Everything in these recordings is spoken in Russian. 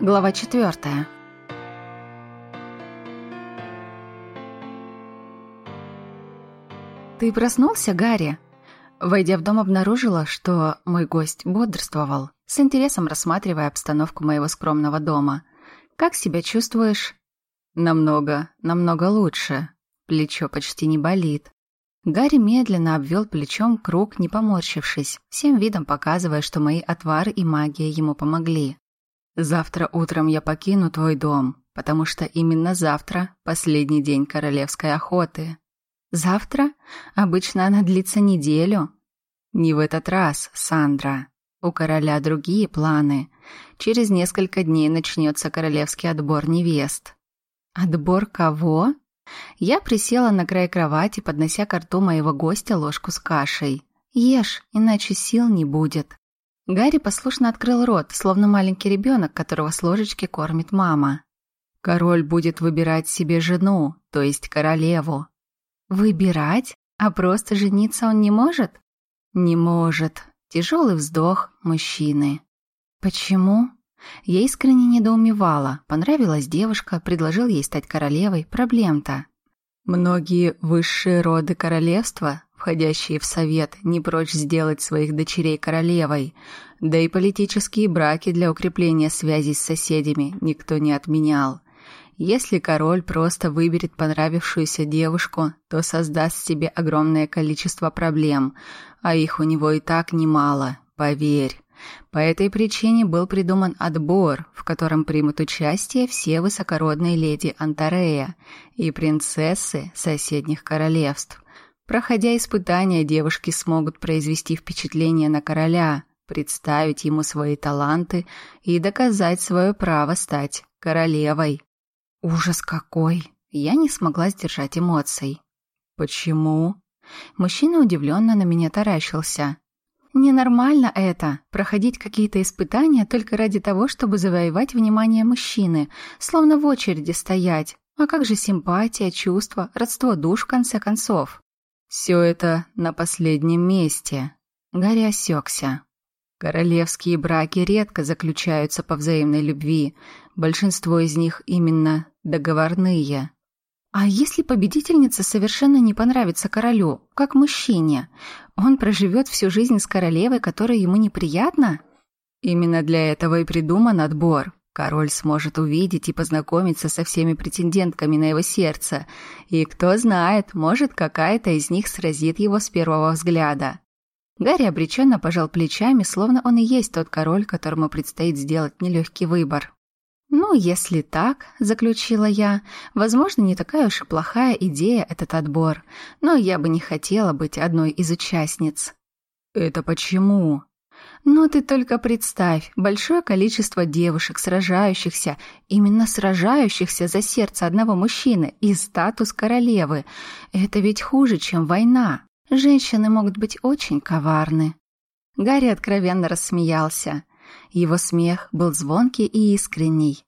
Глава четвертая. «Ты проснулся, Гарри?» Войдя в дом, обнаружила, что мой гость бодрствовал, с интересом рассматривая обстановку моего скромного дома. «Как себя чувствуешь?» «Намного, намного лучше. Плечо почти не болит». Гарри медленно обвел плечом круг, не поморщившись, всем видом показывая, что мои отвары и магия ему помогли. Завтра утром я покину твой дом, потому что именно завтра последний день королевской охоты. Завтра? Обычно она длится неделю. Не в этот раз, Сандра. У короля другие планы. Через несколько дней начнется королевский отбор невест. Отбор кого? Я присела на край кровати, поднося к рту моего гостя ложку с кашей. Ешь, иначе сил не будет. Гарри послушно открыл рот, словно маленький ребенок, которого с ложечки кормит мама. «Король будет выбирать себе жену, то есть королеву». «Выбирать? А просто жениться он не может?» «Не может». Тяжелый вздох мужчины. «Почему?» Я искренне недоумевала. Понравилась девушка, предложил ей стать королевой. Проблем-то. Многие высшие роды королевства входящие в совет, не прочь сделать своих дочерей королевой, да и политические браки для укрепления связей с соседями никто не отменял. Если король просто выберет понравившуюся девушку, то создаст себе огромное количество проблем, а их у него и так немало, поверь. По этой причине был придуман отбор, в котором примут участие все высокородные леди Антарея и принцессы соседних королевств – Проходя испытания, девушки смогут произвести впечатление на короля, представить ему свои таланты и доказать свое право стать королевой. Ужас какой! Я не смогла сдержать эмоций. Почему? Мужчина удивленно на меня таращился. Ненормально это, проходить какие-то испытания только ради того, чтобы завоевать внимание мужчины, словно в очереди стоять. А как же симпатия, чувства, родство душ в конце концов? Все это на последнем месте. Гарри осекся. Королевские браки редко заключаются по взаимной любви. Большинство из них именно договорные. А если победительница совершенно не понравится королю, как мужчине, он проживет всю жизнь с королевой, которая ему неприятна? Именно для этого и придуман отбор. Король сможет увидеть и познакомиться со всеми претендентками на его сердце, и кто знает, может, какая-то из них сразит его с первого взгляда. Гарри обреченно пожал плечами, словно он и есть тот король, которому предстоит сделать нелегкий выбор. «Ну, если так», — заключила я, — «возможно, не такая уж и плохая идея этот отбор, но я бы не хотела быть одной из участниц». «Это почему?» Но ты только представь, большое количество девушек, сражающихся, именно сражающихся за сердце одного мужчины и статус королевы. Это ведь хуже, чем война. Женщины могут быть очень коварны. Гарри откровенно рассмеялся. Его смех был звонкий и искренний.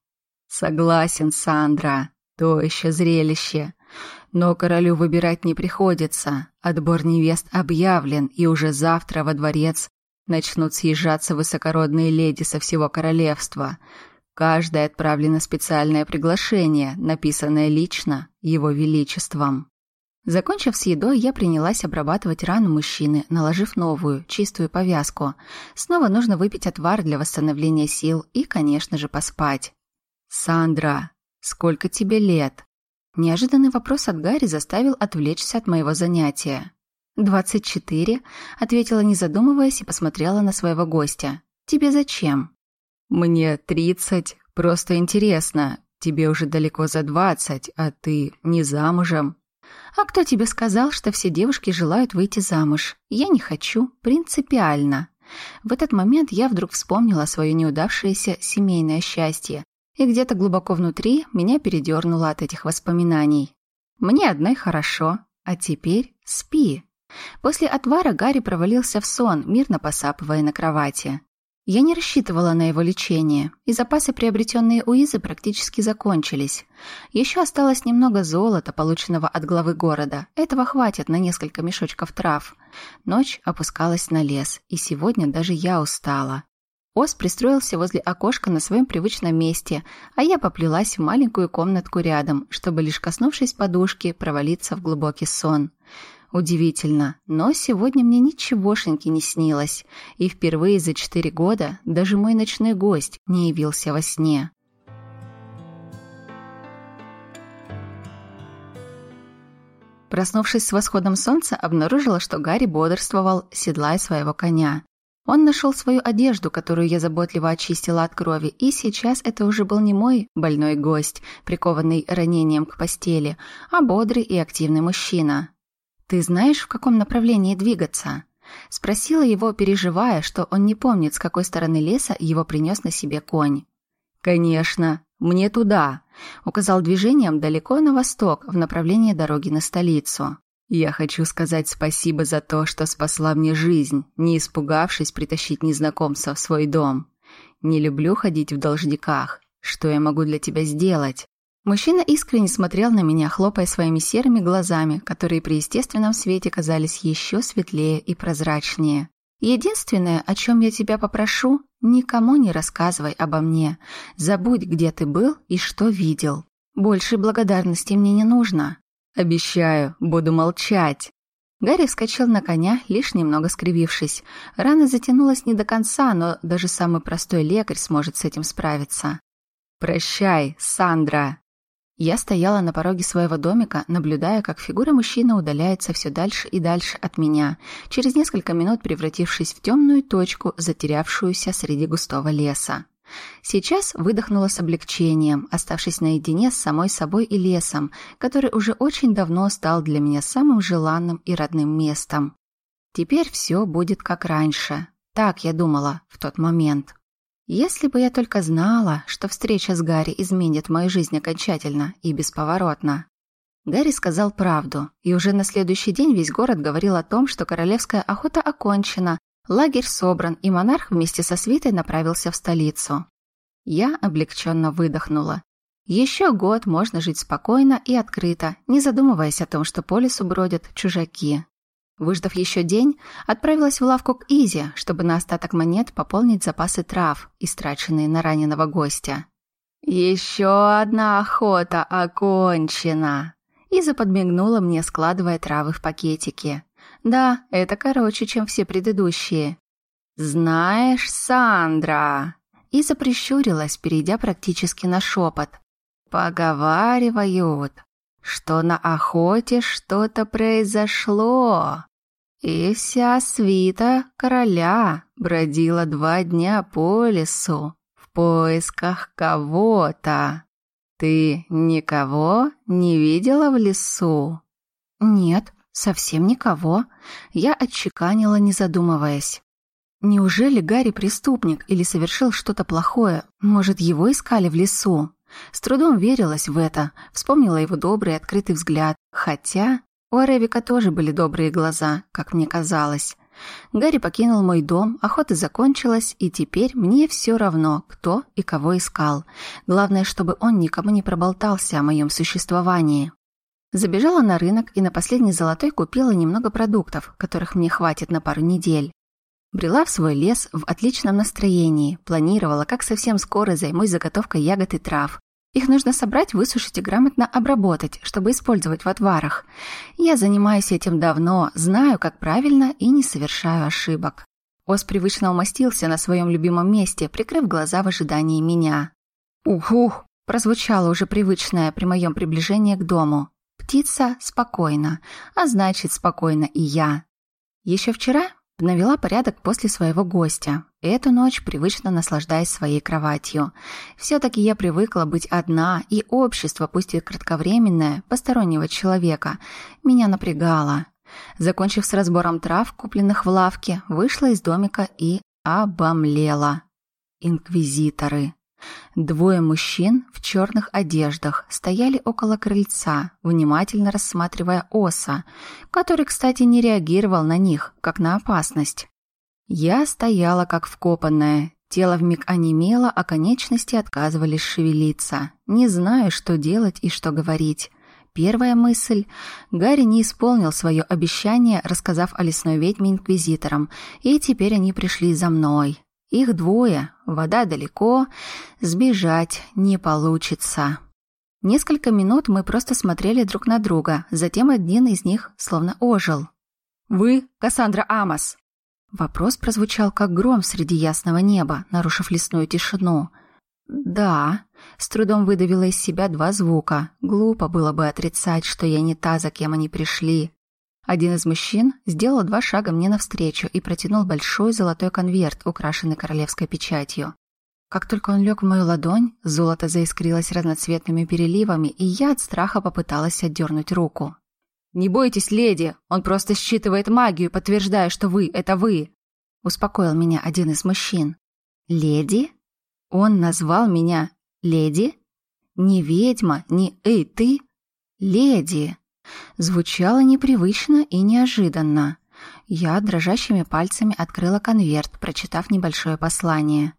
«Согласен, Сандра, то еще зрелище. Но королю выбирать не приходится. Отбор невест объявлен, и уже завтра во дворец Начнут съезжаться высокородные леди со всего королевства. Каждая отправлено специальное приглашение, написанное лично его величеством. Закончив с едой, я принялась обрабатывать рану мужчины, наложив новую, чистую повязку. Снова нужно выпить отвар для восстановления сил и, конечно же, поспать. «Сандра, сколько тебе лет?» Неожиданный вопрос от Гарри заставил отвлечься от моего занятия. «Двадцать четыре», — ответила, не задумываясь, и посмотрела на своего гостя. «Тебе зачем?» «Мне тридцать. Просто интересно. Тебе уже далеко за двадцать, а ты не замужем». «А кто тебе сказал, что все девушки желают выйти замуж? Я не хочу. Принципиально». В этот момент я вдруг вспомнила свое неудавшееся семейное счастье, и где-то глубоко внутри меня передернуло от этих воспоминаний. «Мне одной хорошо, а теперь спи». После отвара Гарри провалился в сон, мирно посапывая на кровати. Я не рассчитывала на его лечение, и запасы, приобретенные у Изы, практически закончились. Еще осталось немного золота, полученного от главы города. Этого хватит на несколько мешочков трав. Ночь опускалась на лес, и сегодня даже я устала. Ос пристроился возле окошка на своем привычном месте, а я поплелась в маленькую комнатку рядом, чтобы лишь коснувшись подушки, провалиться в глубокий сон. Удивительно, но сегодня мне ничегошеньки не снилось, и впервые за четыре года даже мой ночной гость не явился во сне. Проснувшись с восходом солнца, обнаружила, что Гарри бодрствовал, седлая своего коня. Он нашел свою одежду, которую я заботливо очистила от крови, и сейчас это уже был не мой больной гость, прикованный ранением к постели, а бодрый и активный мужчина. «Ты знаешь, в каком направлении двигаться?» Спросила его, переживая, что он не помнит, с какой стороны леса его принес на себе конь. «Конечно, мне туда», — указал движением далеко на восток, в направлении дороги на столицу. Я хочу сказать спасибо за то, что спасла мне жизнь, не испугавшись притащить незнакомца в свой дом. Не люблю ходить в должниках. Что я могу для тебя сделать? Мужчина искренне смотрел на меня, хлопая своими серыми глазами, которые при естественном свете казались еще светлее и прозрачнее. Единственное, о чем я тебя попрошу, никому не рассказывай обо мне. Забудь, где ты был и что видел. Больше благодарности мне не нужно. «Обещаю, буду молчать». Гарри вскочил на коня, лишь немного скривившись. Рана затянулась не до конца, но даже самый простой лекарь сможет с этим справиться. «Прощай, Сандра!» Я стояла на пороге своего домика, наблюдая, как фигура мужчины удаляется все дальше и дальше от меня, через несколько минут превратившись в темную точку, затерявшуюся среди густого леса. Сейчас выдохнула с облегчением, оставшись наедине с самой собой и лесом, который уже очень давно стал для меня самым желанным и родным местом. Теперь все будет как раньше. Так я думала в тот момент. Если бы я только знала, что встреча с Гарри изменит мою жизнь окончательно и бесповоротно. Гарри сказал правду, и уже на следующий день весь город говорил о том, что королевская охота окончена, Лагерь собран, и монарх вместе со свитой направился в столицу. Я облегченно выдохнула. Еще год можно жить спокойно и открыто, не задумываясь о том, что по лесу бродят чужаки. Выждав еще день, отправилась в лавку к Изе, чтобы на остаток монет пополнить запасы трав, истраченные на раненого гостя. «Еще одна охота окончена!» Иза подмигнула мне, складывая травы в пакетики. Да, это короче, чем все предыдущие. Знаешь, Сандра, и заприщурилась, перейдя практически на шепот. Поговаривают, что на охоте что-то произошло. И вся свита короля бродила два дня по лесу в поисках кого-то. Ты никого не видела в лесу? Нет, Совсем никого. Я отчеканила, не задумываясь. Неужели Гарри преступник или совершил что-то плохое? Может, его искали в лесу? С трудом верилась в это, вспомнила его добрый открытый взгляд. Хотя у Аревика тоже были добрые глаза, как мне казалось. Гарри покинул мой дом, охота закончилась, и теперь мне все равно, кто и кого искал. Главное, чтобы он никому не проболтался о моем существовании. Забежала на рынок и на последний золотой купила немного продуктов, которых мне хватит на пару недель. Брела в свой лес в отличном настроении, планировала, как совсем скоро займусь заготовкой ягод и трав. Их нужно собрать, высушить и грамотно обработать, чтобы использовать в отварах. Я занимаюсь этим давно, знаю, как правильно и не совершаю ошибок. Ос привычно умостился на своем любимом месте, прикрыв глаза в ожидании меня. «Ух-ух!» – прозвучало уже привычное при моем приближении к дому. Птица спокойна, а значит, спокойно и я. Еще вчера навела порядок после своего гостя. Эту ночь привычно наслаждаясь своей кроватью. Все-таки я привыкла быть одна, и общество, пусть и кратковременное, постороннего человека, меня напрягало. Закончив с разбором трав, купленных в лавке, вышла из домика и обомлела. Инквизиторы. Двое мужчин в черных одеждах стояли около крыльца, внимательно рассматривая оса, который, кстати, не реагировал на них, как на опасность. Я стояла как вкопанная, тело вмиг онемело, а конечности отказывались шевелиться. Не знаю, что делать и что говорить. Первая мысль. Гарри не исполнил свое обещание, рассказав о лесной ведьме инквизиторам, и теперь они пришли за мной. Их двое, вода далеко, сбежать не получится. Несколько минут мы просто смотрели друг на друга, затем один из них словно ожил. «Вы Кассандра Амос?» Вопрос прозвучал как гром среди ясного неба, нарушив лесную тишину. «Да», — с трудом выдавила из себя два звука. Глупо было бы отрицать, что я не та, за кем они пришли. Один из мужчин сделал два шага мне навстречу и протянул большой золотой конверт, украшенный королевской печатью. Как только он лег в мою ладонь, золото заискрилось разноцветными переливами, и я от страха попыталась отдернуть руку. «Не бойтесь, леди, он просто считывает магию, подтверждая, что вы — это вы», — успокоил меня один из мужчин. «Леди? Он назвал меня леди? Не ведьма, не «эй, ты?» «Леди!» Звучало непривычно и неожиданно. Я дрожащими пальцами открыла конверт, прочитав небольшое послание.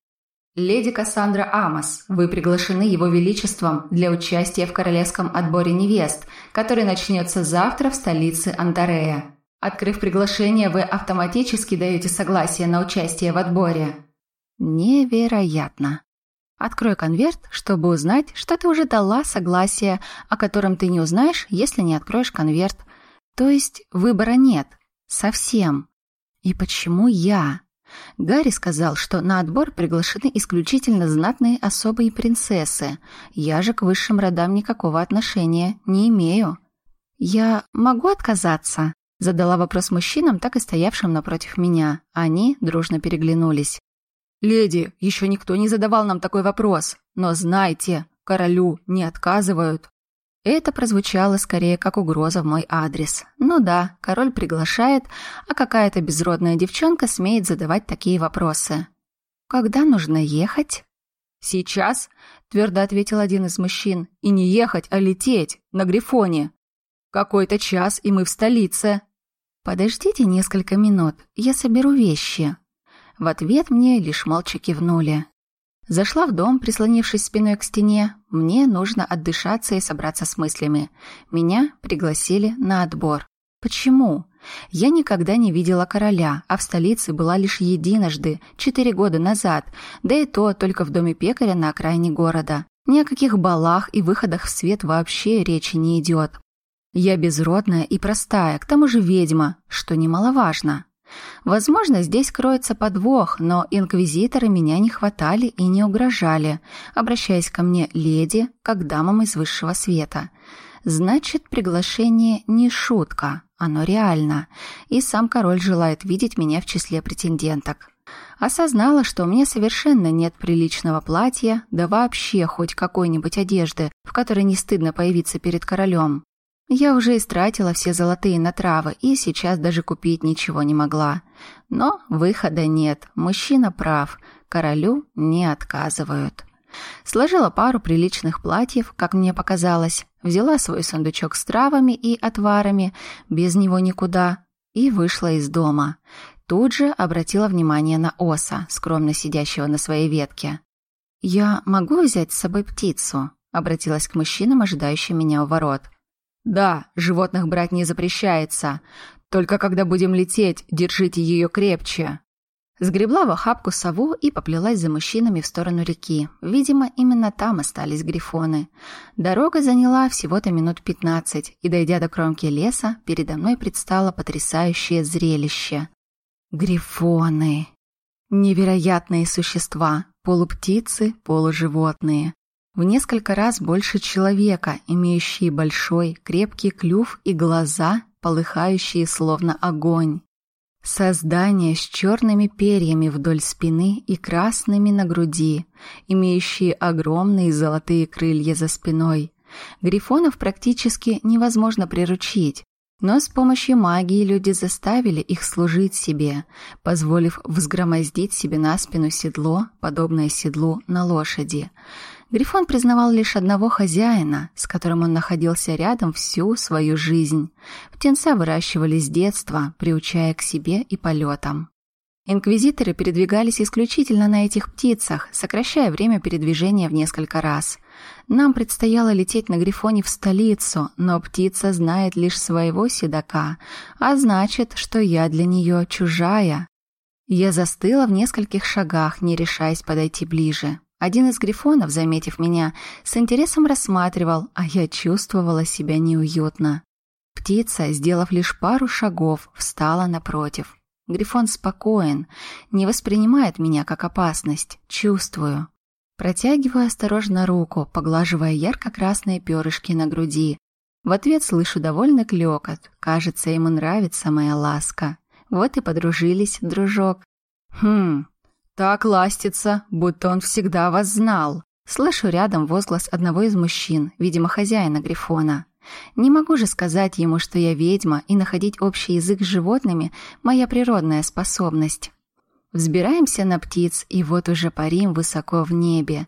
«Леди Кассандра Амос, вы приглашены Его Величеством для участия в королевском отборе невест, который начнется завтра в столице Антарея. Открыв приглашение, вы автоматически даете согласие на участие в отборе». «Невероятно!» Открой конверт, чтобы узнать, что ты уже дала согласие, о котором ты не узнаешь, если не откроешь конверт. То есть выбора нет. Совсем. И почему я? Гарри сказал, что на отбор приглашены исключительно знатные особы и принцессы. Я же к высшим родам никакого отношения не имею. «Я могу отказаться?» Задала вопрос мужчинам, так и стоявшим напротив меня. Они дружно переглянулись. «Леди, еще никто не задавал нам такой вопрос, но знайте, королю не отказывают». Это прозвучало скорее как угроза в мой адрес. Ну да, король приглашает, а какая-то безродная девчонка смеет задавать такие вопросы. «Когда нужно ехать?» «Сейчас», — твердо ответил один из мужчин, «и не ехать, а лететь, на Грифоне. Какой-то час, и мы в столице». «Подождите несколько минут, я соберу вещи», в ответ мне лишь молча кивнули. Зашла в дом, прислонившись спиной к стене. Мне нужно отдышаться и собраться с мыслями. Меня пригласили на отбор. Почему? Я никогда не видела короля, а в столице была лишь единожды, четыре года назад, да и то только в доме пекаря на окраине города. Ни о каких балах и выходах в свет вообще речи не идет. Я безродная и простая, к тому же ведьма, что немаловажно. Возможно, здесь кроется подвох, но инквизиторы меня не хватали и не угрожали, обращаясь ко мне леди, как дамам из высшего света. Значит, приглашение не шутка, оно реально, и сам король желает видеть меня в числе претенденток. Осознала, что у меня совершенно нет приличного платья, да вообще хоть какой-нибудь одежды, в которой не стыдно появиться перед королем. Я уже истратила все золотые на травы и сейчас даже купить ничего не могла. Но выхода нет, мужчина прав, королю не отказывают. Сложила пару приличных платьев, как мне показалось, взяла свой сундучок с травами и отварами, без него никуда, и вышла из дома. Тут же обратила внимание на оса, скромно сидящего на своей ветке. «Я могу взять с собой птицу?» — обратилась к мужчинам, ожидающим меня у ворот. Да, животных брать не запрещается. Только когда будем лететь, держите ее крепче. Сгребла в охапку сову и поплелась за мужчинами в сторону реки. Видимо, именно там остались грифоны. Дорога заняла всего-то минут пятнадцать, и, дойдя до кромки леса, передо мной предстало потрясающее зрелище. Грифоны. Невероятные существа, полуптицы, полуживотные в несколько раз больше человека, имеющие большой, крепкий клюв и глаза, полыхающие словно огонь. Создания с черными перьями вдоль спины и красными на груди, имеющие огромные золотые крылья за спиной. Грифонов практически невозможно приручить, но с помощью магии люди заставили их служить себе, позволив взгромоздить себе на спину седло, подобное седлу на лошади. Грифон признавал лишь одного хозяина, с которым он находился рядом всю свою жизнь. Птенца выращивали с детства, приучая к себе и полетам. Инквизиторы передвигались исключительно на этих птицах, сокращая время передвижения в несколько раз. Нам предстояло лететь на Грифоне в столицу, но птица знает лишь своего седока, а значит, что я для нее чужая. Я застыла в нескольких шагах, не решаясь подойти ближе. Один из грифонов, заметив меня, с интересом рассматривал, а я чувствовала себя неуютно. Птица, сделав лишь пару шагов, встала напротив. Грифон спокоен, не воспринимает меня как опасность, чувствую. Протягиваю осторожно руку, поглаживая ярко-красные перышки на груди. В ответ слышу довольно клёкот. Кажется, ему нравится моя ласка. Вот и подружились, дружок. Хм, так ластится, будто он всегда вас знал. Слышу рядом возглас одного из мужчин, видимо, хозяина Грифона. Не могу же сказать ему, что я ведьма, и находить общий язык с животными – моя природная способность. Взбираемся на птиц, и вот уже парим высоко в небе.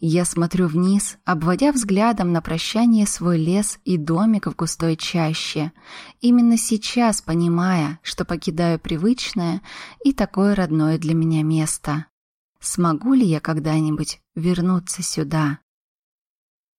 Я смотрю вниз, обводя взглядом на прощание свой лес и домик в густой чаще. Именно сейчас понимая, что покидаю привычное и такое родное для меня место. Смогу ли я когда-нибудь вернуться сюда?